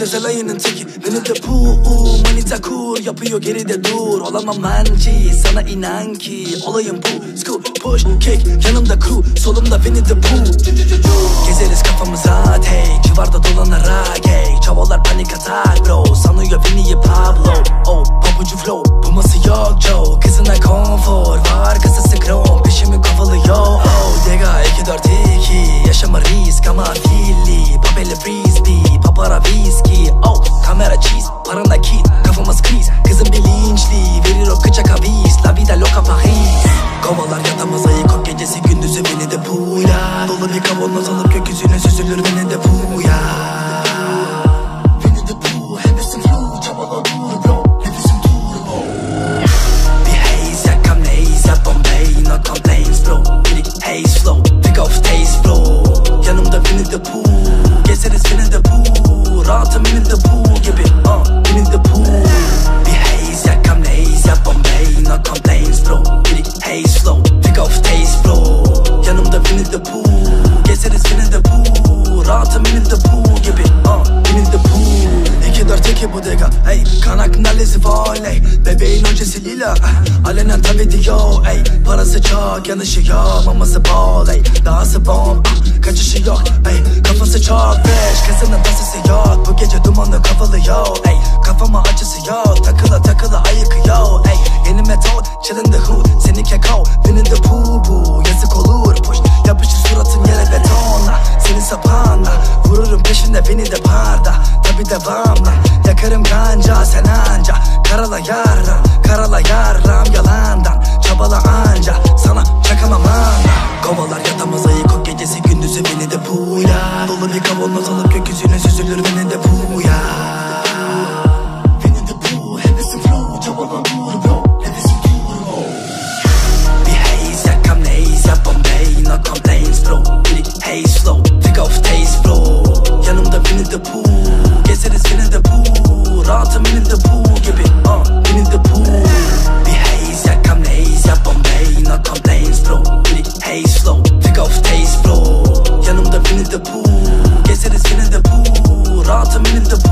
Müptezelayının teki. Beni de bu manita kur. Yapıyor geride dur. Olamam manci Sana inan ki. Olayım bu Scoop push kick. Yanımda crew Solumda Winnie the Pooh Yaşama risk ama filli Papeli frisbee Papara viski Oh kamera cheese Paran nakit Kafamız kriz Kızım bilinçli Verir o kıçak avis La vida loca Paris. Kovalar yatamaz ayık gecesi gündüzü beni de buya Dolu bir kavanoz alıp İki dört iki bu dega. Ey kanak nalesi voley Bebeğin öncesi lila. Alenen tabi diyor ey Parası çok yanışıyor Maması bol ey Dahası bomb ah, Kaçışı yok ey Kafası çok fresh Kızının tasası yok. Bu gece dumanı kavalıyor ey Kafama acısı yok Takıla takıla ayıkıyor ey Yeni metal chillin the hood Seni keko Beni de bu bu Yazık olur. Push Yapışır suratın yere betonla. Senin sapağınla Vururum peşinde beni de parda Tabi devamla Karala yarram Karala yarram yalandan Çabala anca. Sana çakamam anla. Kovalar yatamaz ayık o gecesi gündüzü beni de buya Dolu bir kavanoz ultimate in the